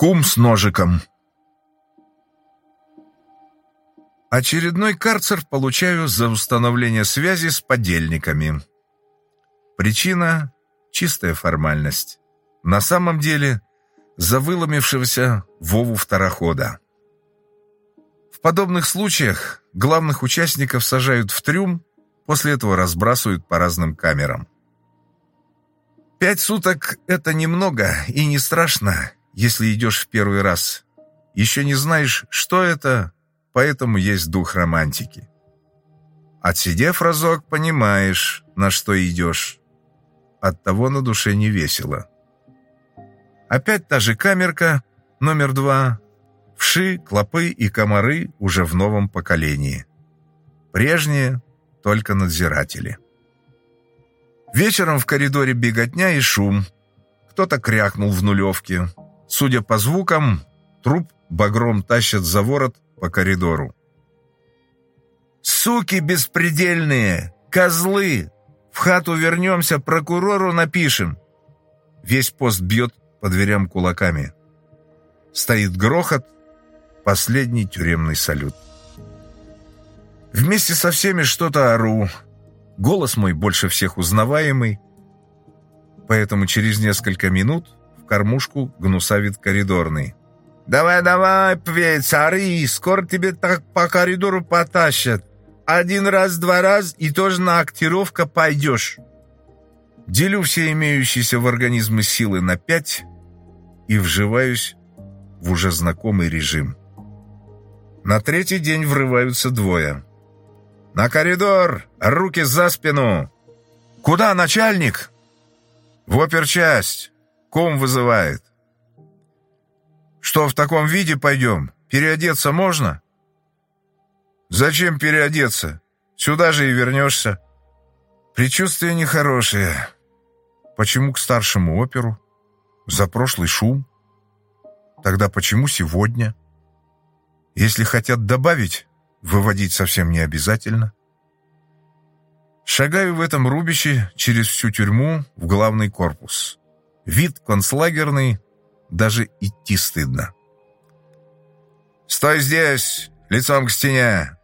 Кум с ножиком. Очередной карцер получаю за установление связи с подельниками. Причина — чистая формальность. На самом деле — за выломившегося Вову второхода. В подобных случаях главных участников сажают в трюм, после этого разбрасывают по разным камерам. Пять суток — это немного и не страшно, если идешь в первый раз. Еще не знаешь, что это, поэтому есть дух романтики. Отсидев разок, понимаешь, на что идешь. Оттого на душе не весело. Опять та же камерка, номер два. Вши, клопы и комары уже в новом поколении. Прежние — только надзиратели. Вечером в коридоре беготня и шум. Кто-то крякнул в нулевке. Судя по звукам, труп багром тащат за ворот по коридору. «Суки беспредельные! Козлы! В хату вернемся, прокурору напишем!» Весь пост бьет по дверям кулаками. Стоит грохот, последний тюремный салют. Вместе со всеми что-то ору. Голос мой больше всех узнаваемый, поэтому через несколько минут кормушку гнусавит коридорный. «Давай-давай, певец, ори, скоро тебе так по коридору потащат. Один раз, два раз, и тоже на актировка пойдешь». Делю все имеющиеся в организме силы на пять и вживаюсь в уже знакомый режим. На третий день врываются двое. «На коридор! Руки за спину!» «Куда, начальник?» «В оперчасть. Ком вызывает». Что, в таком виде пойдем? Переодеться можно? Зачем переодеться? Сюда же и вернешься. Предчувствие нехорошее. Почему к старшему оперу? За прошлый шум? Тогда почему сегодня? Если хотят добавить, выводить совсем не обязательно. Шагаю в этом рубище через всю тюрьму в главный корпус. Вид концлагерный, даже идти стыдно. «Стой здесь! Лицом к стене!»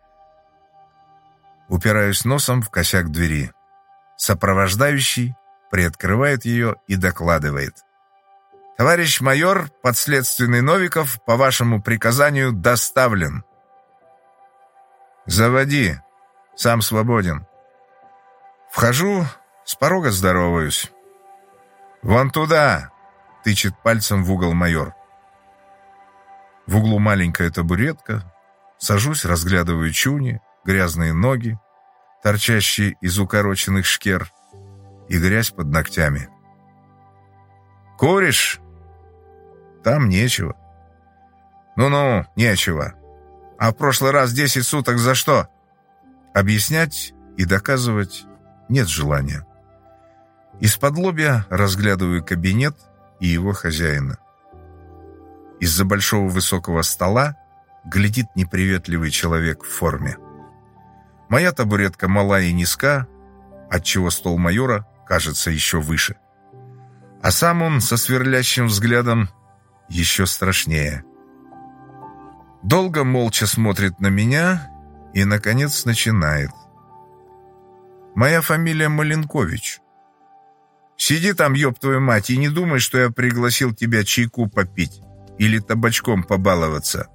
Упираюсь носом в косяк двери. Сопровождающий приоткрывает ее и докладывает. «Товарищ майор, подследственный Новиков, по вашему приказанию доставлен». «Заводи. Сам свободен». Вхожу, с порога здороваюсь. «Вон туда!» тычет пальцем в угол майор. В углу маленькая табуретка. Сажусь, разглядываю чуни, грязные ноги, торчащие из укороченных шкер, и грязь под ногтями. «Куришь?» «Там нечего». «Ну-ну, нечего. А в прошлый раз десять суток за что?» Объяснять и доказывать нет желания. Из-под лобья разглядываю кабинет, и его хозяина. Из-за большого высокого стола глядит неприветливый человек в форме. Моя табуретка мала и низка, отчего стол майора кажется еще выше. А сам он со сверлящим взглядом еще страшнее. Долго молча смотрит на меня и, наконец, начинает. «Моя фамилия Маленкович. Сиди там, ёб твою мать, и не думай, что я пригласил тебя чайку попить или табачком побаловаться.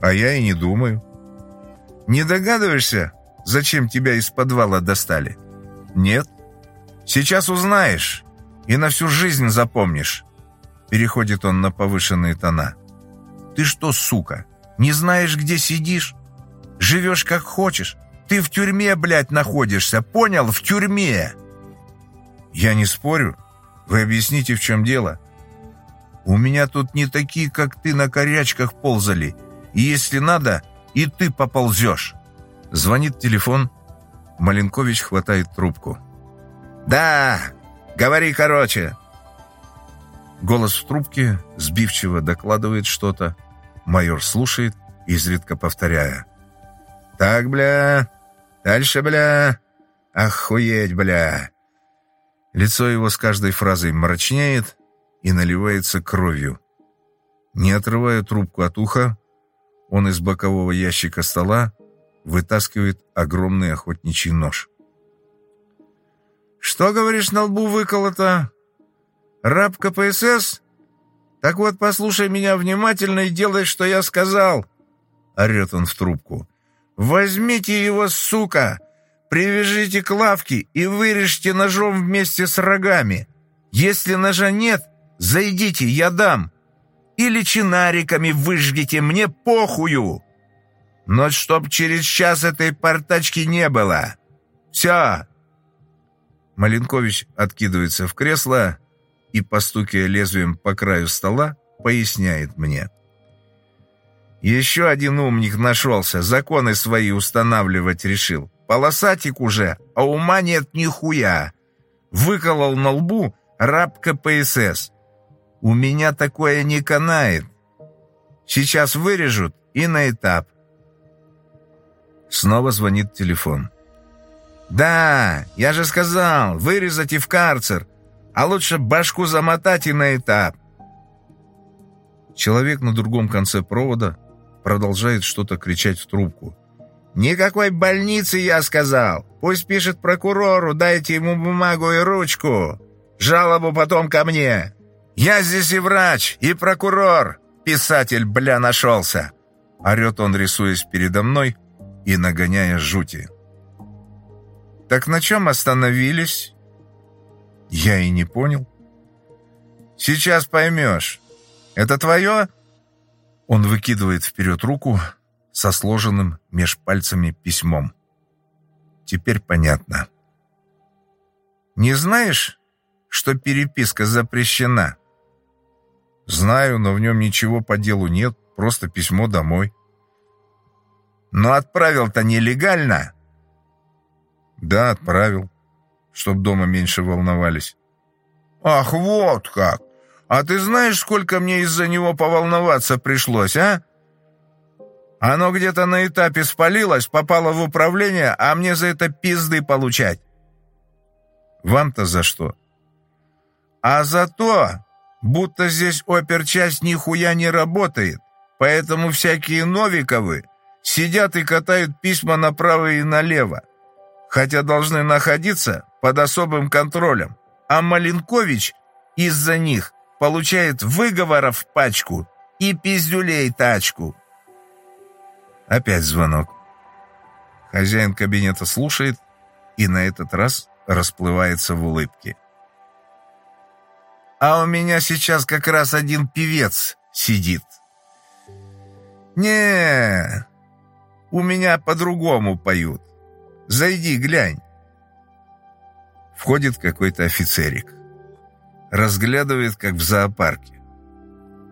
А я и не думаю. Не догадываешься, зачем тебя из подвала достали? Нет? Сейчас узнаешь и на всю жизнь запомнишь. Переходит он на повышенные тона. Ты что, сука, не знаешь, где сидишь? Живешь как хочешь? Ты в тюрьме, блядь, находишься, понял? В тюрьме!» «Я не спорю. Вы объясните, в чем дело?» «У меня тут не такие, как ты, на корячках ползали. И если надо, и ты поползешь». Звонит телефон. Маленкович хватает трубку. «Да, говори короче». Голос в трубке сбивчиво докладывает что-то. Майор слушает, изредка повторяя. «Так, бля, дальше, бля, охуеть, бля». Лицо его с каждой фразой мрачнеет и наливается кровью. Не отрывая трубку от уха, он из бокового ящика стола вытаскивает огромный охотничий нож. «Что, говоришь, на лбу выколото? Раб КПСС? Так вот, послушай меня внимательно и делай, что я сказал!» Орет он в трубку. «Возьмите его, сука! Привяжите к лавке и вырежьте ножом вместе с рогами. Если ножа нет, зайдите, я дам. Или чинариками выжгите, мне похую!» Но чтоб через час этой портачки не было. Все!» Маленкович откидывается в кресло и, постукивая лезвием по краю стола, поясняет мне. «Еще один умник нашелся, законы свои устанавливать решил. Полосатик уже, а ума нет нихуя. Выколол на лбу раб КПСС. У меня такое не канает. Сейчас вырежут и на этап. Снова звонит телефон. «Да, я же сказал, вырезать и в карцер, а лучше башку замотать и на этап». Человек на другом конце провода продолжает что-то кричать в трубку. «Никакой больницы, я сказал! Пусть пишет прокурору, дайте ему бумагу и ручку! Жалобу потом ко мне! Я здесь и врач, и прокурор! Писатель, бля, нашелся!» Орет он, рисуясь передо мной, и нагоняя жути. «Так на чем остановились?» Я и не понял. «Сейчас поймешь. Это твое?» Он выкидывает вперед руку со сложенным меж пальцами письмом. Теперь понятно. «Не знаешь, что переписка запрещена?» «Знаю, но в нем ничего по делу нет, просто письмо домой». Но отправил-то нелегально. Да, отправил, чтоб дома меньше волновались. Ах, вот как! А ты знаешь, сколько мне из-за него поволноваться пришлось, а? Оно где-то на этапе спалилось, попало в управление, а мне за это пизды получать. Вам-то за что? А за то, будто здесь оперчасть нихуя не работает, поэтому всякие Новиковы Сидят и катают письма направо и налево, хотя должны находиться под особым контролем. А Маленкович из-за них получает выговоров пачку и пиздюлей тачку. Опять звонок. Хозяин кабинета слушает и на этот раз расплывается в улыбке. А у меня сейчас как раз один певец сидит. Не, у меня по-другому поют. Зайди, глянь. Входит какой-то офицерик. Разглядывает, как в зоопарке.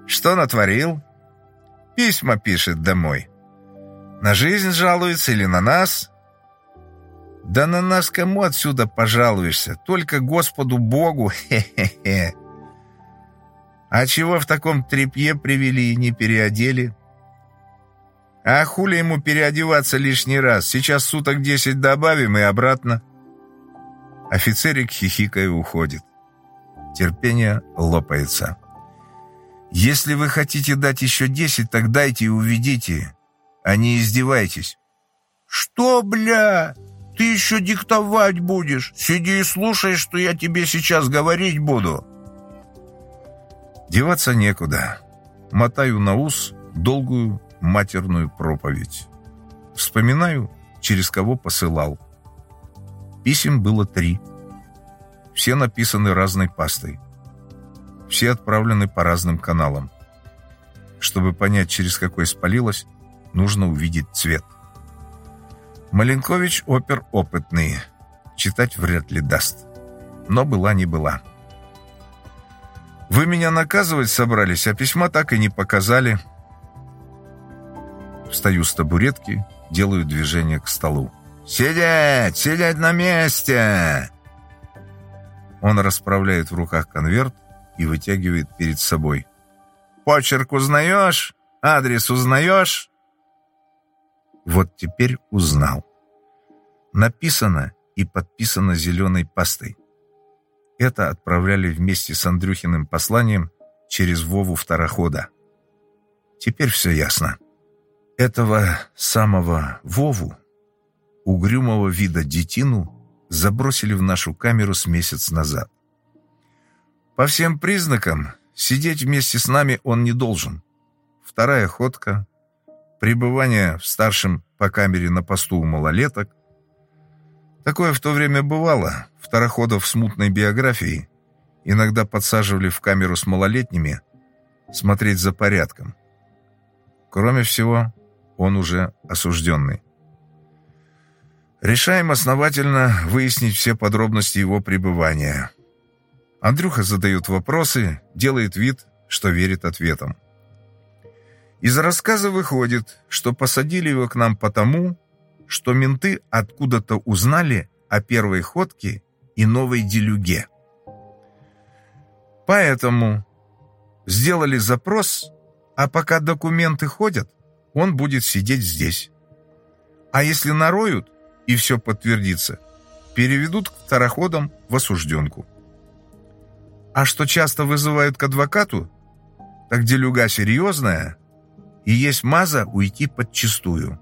Что натворил? Письма пишет домой. На жизнь жалуется или на нас? Да на нас кому отсюда пожалуешься? Только Господу Богу, хе-хе-хе. А чего в таком тряпье привели и не переодели? А хули ему переодеваться лишний раз? Сейчас суток десять добавим и обратно. Офицерик хихикая уходит. Терпение лопается. Если вы хотите дать еще десять, так дайте и уведите, а не издевайтесь. Что, бля? Ты еще диктовать будешь? Сиди и слушай, что я тебе сейчас говорить буду. Деваться некуда. Мотаю на ус долгую матерную проповедь. Вспоминаю, через кого посылал. Писем было три. Все написаны разной пастой. Все отправлены по разным каналам. Чтобы понять, через какой спалилось, нужно увидеть цвет. Маленкович опер опытный. Читать вряд ли даст. Но была не была. Вы меня наказывать собрались, а письма так и не показали. Встаю с табуретки, делаю движение к столу. «Сидеть! Сидеть на месте!» Он расправляет в руках конверт и вытягивает перед собой. «Почерк узнаешь? Адрес узнаешь?» Вот теперь узнал. Написано и подписано зеленой пастой. Это отправляли вместе с Андрюхиным посланием через Вову второхода. Теперь все ясно. Этого самого Вову, угрюмого вида детину, забросили в нашу камеру с месяц назад. По всем признакам, сидеть вместе с нами он не должен. Вторая ходка, пребывание в старшем по камере на посту у малолеток. Такое в то время бывало. Второходов с мутной биографией иногда подсаживали в камеру с малолетними смотреть за порядком. Кроме всего, он уже осужденный. Решаем основательно выяснить все подробности его пребывания. Андрюха задает вопросы, делает вид, что верит ответам. Из рассказа выходит, что посадили его к нам потому, что менты откуда-то узнали о первой ходке и новой делюге. Поэтому сделали запрос, а пока документы ходят, он будет сидеть здесь. А если нароют и все подтвердится, переведут к второходам в осужденку. А что часто вызывают к адвокату, так делюга серьезная, и есть маза уйти подчистую.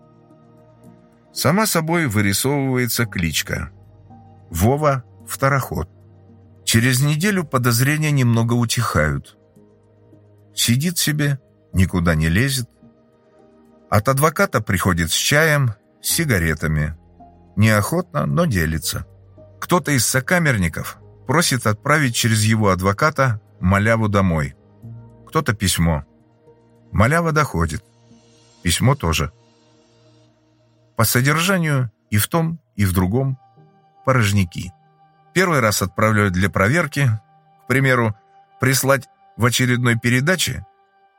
Сама собой вырисовывается кличка. Вова – второход. Через неделю подозрения немного утихают. Сидит себе, никуда не лезет. От адвоката приходит с чаем, с сигаретами. Неохотно, но делится. Кто-то из сокамерников просит отправить через его адвоката маляву домой. Кто-то письмо. Малява доходит. Письмо тоже. По содержанию и в том, и в другом порожники. Первый раз отправляют для проверки, к примеру, прислать в очередной передаче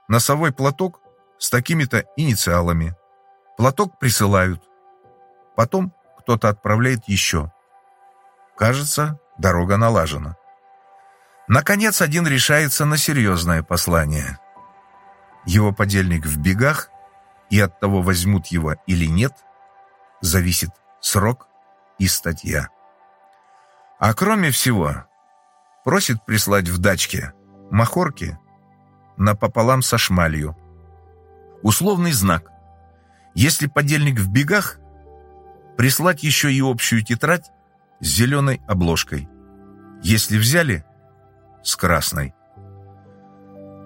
носовой платок с такими-то инициалами. Платок присылают. Потом кто-то отправляет еще. Кажется, Дорога налажена. Наконец, один решается на серьезное послание. Его подельник в бегах, и от того, возьмут его или нет, зависит срок и статья. А кроме всего, просит прислать в дачке махорки напополам со шмалью. Условный знак. Если подельник в бегах, прислать еще и общую тетрадь с зеленой обложкой. Если взяли, с красной.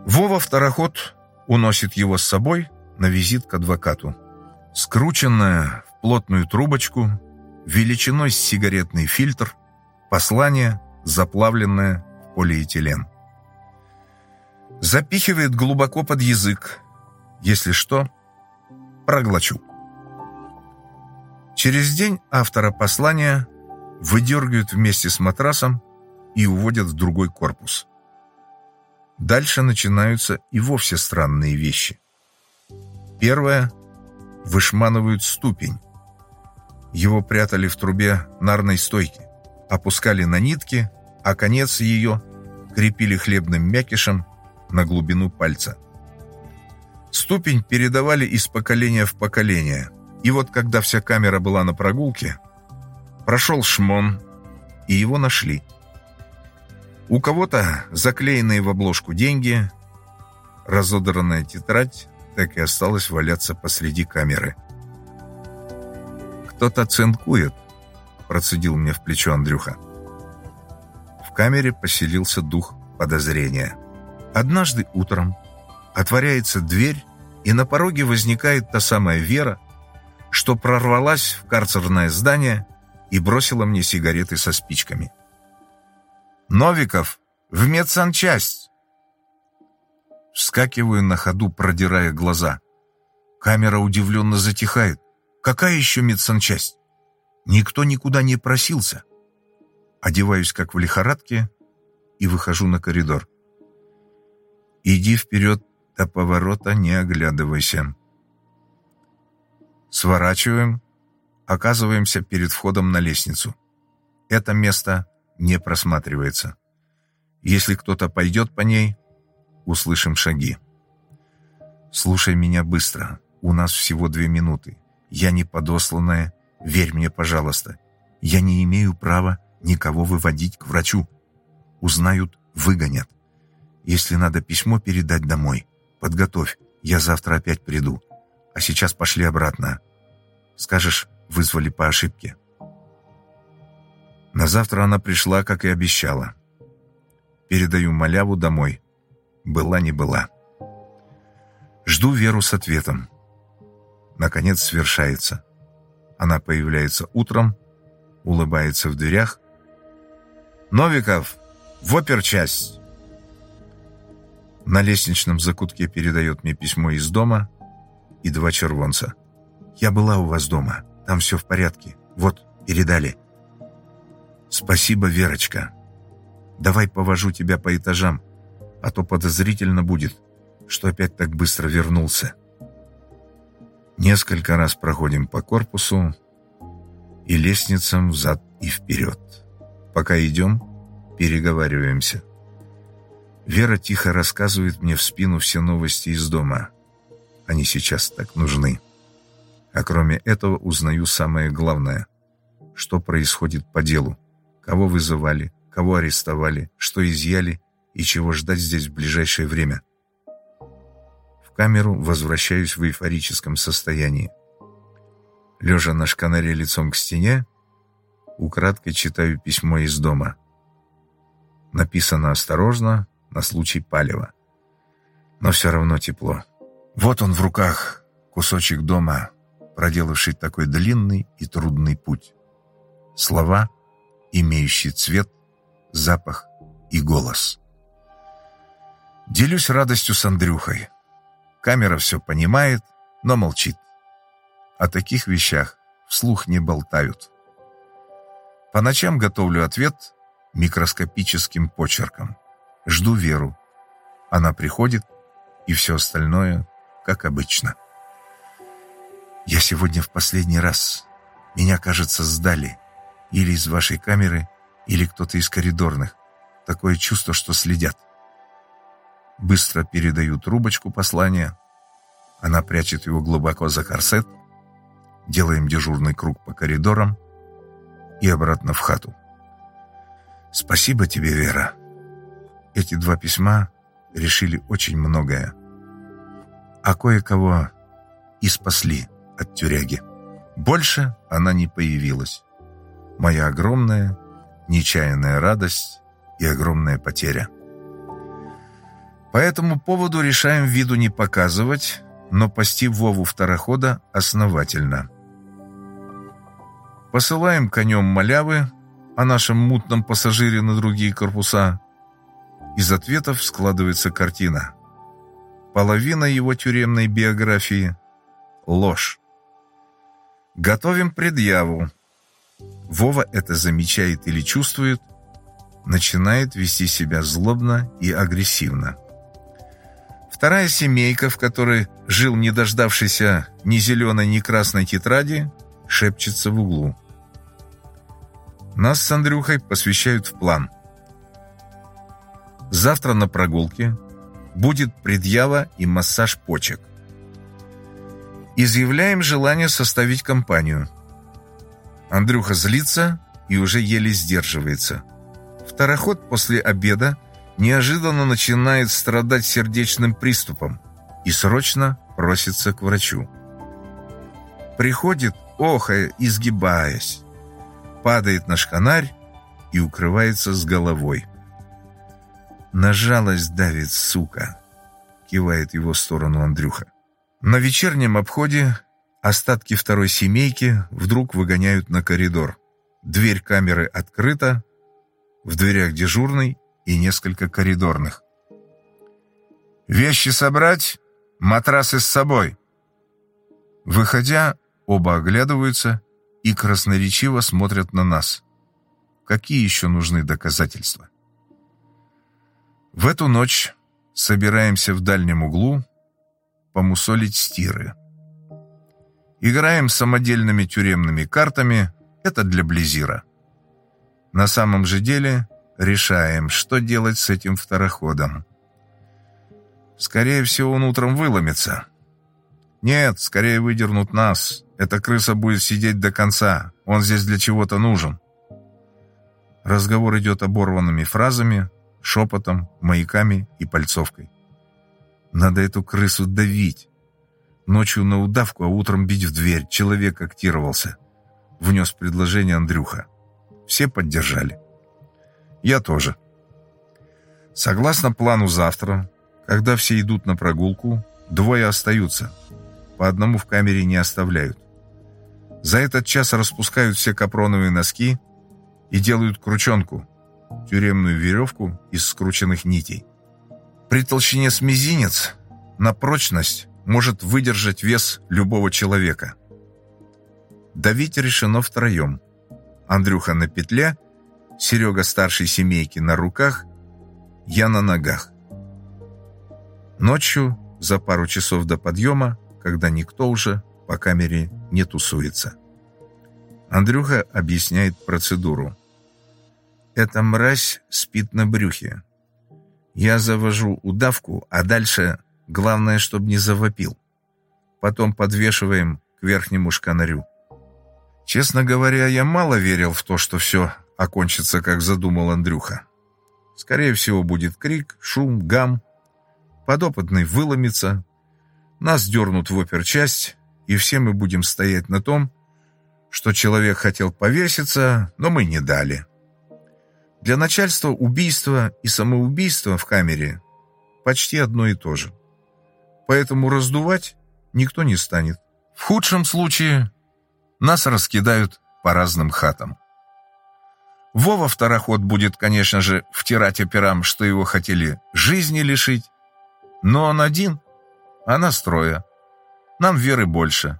Вова второход уносит его с собой на визит к адвокату. Скрученная в плотную трубочку, величиной с сигаретный фильтр, послание, заплавленное в полиэтилен. Запихивает глубоко под язык. Если что, проглочу. Через день автора послания выдергивают вместе с матрасом и уводят в другой корпус. Дальше начинаются и вовсе странные вещи. Первое – вышманывают ступень. Его прятали в трубе нарной стойки, опускали на нитки, а конец ее крепили хлебным мякишем на глубину пальца. Ступень передавали из поколения в поколение, и вот когда вся камера была на прогулке – Прошел шмон, и его нашли. У кого-то заклеенные в обложку деньги, разодранная тетрадь так и осталась валяться посреди камеры. «Кто-то цинкует», — процедил мне в плечо Андрюха. В камере поселился дух подозрения. Однажды утром отворяется дверь, и на пороге возникает та самая Вера, что прорвалась в карцерное здание и бросила мне сигареты со спичками. «Новиков, в медсанчасть!» Вскакиваю на ходу, продирая глаза. Камера удивленно затихает. «Какая еще медсанчасть?» Никто никуда не просился. Одеваюсь, как в лихорадке, и выхожу на коридор. «Иди вперед до поворота, не оглядывайся». Сворачиваем, Оказываемся перед входом на лестницу. Это место не просматривается. Если кто-то пойдет по ней, услышим шаги. «Слушай меня быстро. У нас всего две минуты. Я не подосланная. Верь мне, пожалуйста. Я не имею права никого выводить к врачу. Узнают, выгонят. Если надо письмо передать домой, подготовь. Я завтра опять приду, а сейчас пошли обратно. Скажешь, вызвали по ошибке. На завтра она пришла, как и обещала. Передаю маляву домой. Была не была. Жду Веру с ответом. Наконец свершается. Она появляется утром, улыбается в дверях. «Новиков, в оперчасть!» На лестничном закутке передает мне письмо из дома и два червонца. «Я была у вас дома, там все в порядке. Вот, передали». «Спасибо, Верочка. Давай повожу тебя по этажам, а то подозрительно будет, что опять так быстро вернулся». Несколько раз проходим по корпусу и лестницам взад и вперед. Пока идем, переговариваемся. Вера тихо рассказывает мне в спину все новости из дома. Они сейчас так нужны. А кроме этого узнаю самое главное. Что происходит по делу. Кого вызывали, кого арестовали, что изъяли и чего ждать здесь в ближайшее время камеру, возвращаюсь в эйфорическом состоянии. Лежа на шканаре лицом к стене, украдкой читаю письмо из дома. Написано осторожно, на случай палева. Но все равно тепло. Вот он в руках, кусочек дома, проделавший такой длинный и трудный путь. Слова, имеющие цвет, запах и голос. Делюсь радостью с Андрюхой. Камера все понимает, но молчит. О таких вещах вслух не болтают. По ночам готовлю ответ микроскопическим почерком. Жду Веру. Она приходит, и все остальное, как обычно. Я сегодня в последний раз. Меня, кажется, сдали. Или из вашей камеры, или кто-то из коридорных. Такое чувство, что следят. Быстро передаю трубочку послания. Она прячет его глубоко за корсет. Делаем дежурный круг по коридорам и обратно в хату. Спасибо тебе, Вера. Эти два письма решили очень многое. А кое-кого и спасли от тюряги. Больше она не появилась. Моя огромная, нечаянная радость и огромная потеря. По этому поводу решаем виду не показывать, но пасти Вову второхода основательно. Посылаем конем малявы о нашем мутном пассажире на другие корпуса. Из ответов складывается картина. Половина его тюремной биографии – ложь. Готовим предъяву. Вова это замечает или чувствует, начинает вести себя злобно и агрессивно. Вторая семейка, в которой жил не дождавшийся ни зеленой, ни красной тетради, шепчется в углу. Нас с Андрюхой посвящают в план. Завтра на прогулке будет предъява и массаж почек. Изъявляем желание составить компанию. Андрюха злится и уже еле сдерживается. Второход после обеда неожиданно начинает страдать сердечным приступом и срочно просится к врачу. Приходит, охая, изгибаясь, падает на шканарь и укрывается с головой. «На жалость давит, сука!» — кивает его в сторону Андрюха. На вечернем обходе остатки второй семейки вдруг выгоняют на коридор. Дверь камеры открыта, в дверях дежурный и несколько коридорных. «Вещи собрать, матрасы с собой!» Выходя, оба оглядываются и красноречиво смотрят на нас. Какие еще нужны доказательства? В эту ночь собираемся в дальнем углу помусолить стиры. Играем самодельными тюремными картами, это для Близира. На самом же деле решаем, что делать с этим второходом. Скорее всего, он утром выломится. Нет, скорее выдернут нас. Эта крыса будет сидеть до конца. Он здесь для чего-то нужен. Разговор идет оборванными фразами, шепотом, маяками и пальцовкой. Надо эту крысу давить. Ночью на удавку, а утром бить в дверь. Человек актировался. Внес предложение Андрюха. Все поддержали. Я тоже. Согласно плану завтра, когда все идут на прогулку, двое остаются. По одному в камере не оставляют. За этот час распускают все капроновые носки и делают крученку, тюремную веревку из скрученных нитей. При толщине с мизинец на прочность может выдержать вес любого человека. Давить решено втроем. Андрюха на петле, Серега старшей семейки на руках, я на ногах. Ночью, за пару часов до подъема, когда никто уже по камере не тусуется. Андрюха объясняет процедуру. Эта мразь спит на брюхе. Я завожу удавку, а дальше главное, чтобы не завопил. Потом подвешиваем к верхнему шканарю. Честно говоря, я мало верил в то, что все окончится, как задумал Андрюха. Скорее всего, будет крик, шум, гам. Подопытный выломится. Нас дернут в оперчасть, и все мы будем стоять на том, что человек хотел повеситься, но мы не дали. Для начальства убийство и самоубийство в камере почти одно и то же. Поэтому раздувать никто не станет. В худшем случае нас раскидают по разным хатам. Вова второход будет, конечно же, втирать операм, что его хотели жизни лишить. Но он один, а нас трое. Нам веры больше.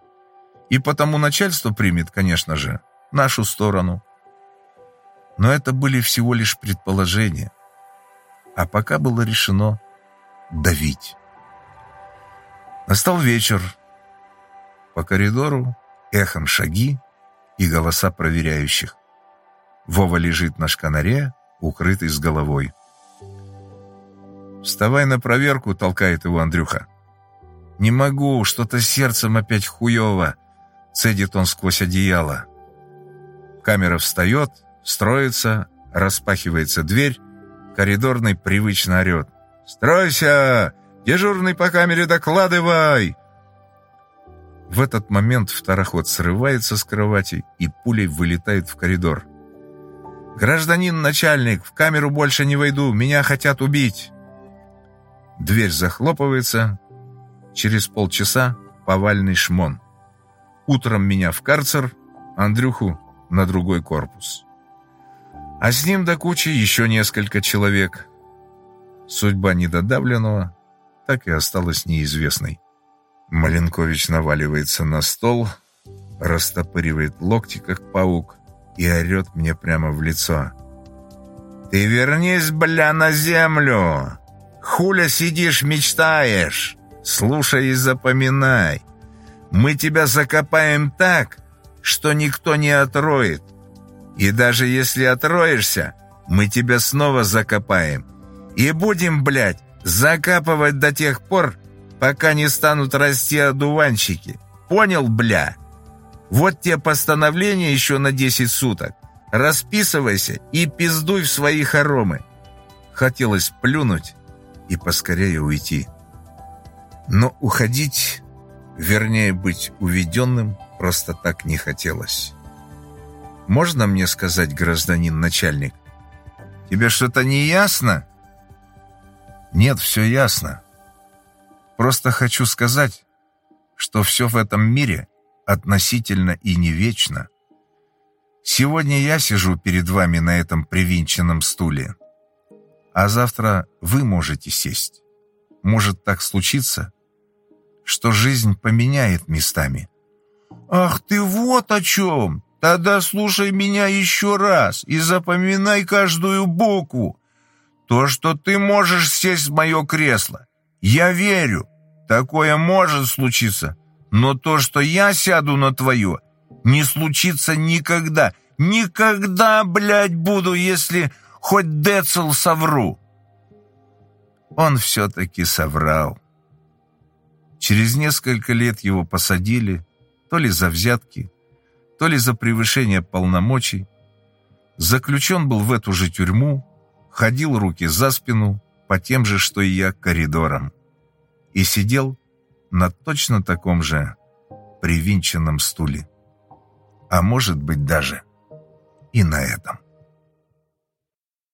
И потому начальство примет, конечно же, нашу сторону. Но это были всего лишь предположения. А пока было решено давить. Настал вечер. По коридору эхом шаги и голоса проверяющих. Вова лежит на шканаре, укрытый с головой. «Вставай на проверку», — толкает его Андрюха. «Не могу, что-то сердцем опять хуево», — цедит он сквозь одеяло. Камера встает, строится, распахивается дверь, коридорный привычно орет. «Стройся! Дежурный по камере докладывай!» В этот момент второход срывается с кровати и пулей вылетает в коридор. «Гражданин начальник, в камеру больше не войду, меня хотят убить!» Дверь захлопывается. Через полчаса повальный шмон. Утром меня в карцер, Андрюху на другой корпус. А с ним до кучи еще несколько человек. Судьба недодавленного так и осталась неизвестной. Маленкович наваливается на стол, растопыривает локти, как паук, и орет мне прямо в лицо. «Ты вернись, бля, на землю! Хуля сидишь, мечтаешь! Слушай и запоминай! Мы тебя закопаем так, что никто не отроет. И даже если отроешься, мы тебя снова закопаем. И будем, блядь, закапывать до тех пор, пока не станут расти одуванчики. Понял, бля? Вот тебе постановление еще на 10 суток. Расписывайся и пиздуй в свои хоромы. Хотелось плюнуть и поскорее уйти. Но уходить, вернее быть уведенным, просто так не хотелось. «Можно мне сказать, гражданин начальник? Тебе что-то не ясно?» «Нет, все ясно. Просто хочу сказать, что все в этом мире относительно и не вечно. Сегодня я сижу перед вами на этом привинченном стуле, а завтра вы можете сесть. Может так случиться, что жизнь поменяет местами. «Ах ты вот о чем! Тогда слушай меня еще раз и запоминай каждую букву. То, что ты можешь сесть в мое кресло, я верю, такое может случиться, но то, что я сяду на твое, не случится никогда. Никогда, блядь, буду, если хоть Децл совру. Он все-таки соврал. Через несколько лет его посадили, то ли за взятки, то ли за превышение полномочий. Заключен был в эту же тюрьму, ходил руки за спину, по тем же, что и я, коридорам. и сидел на точно таком же привинченном стуле. А может быть даже и на этом.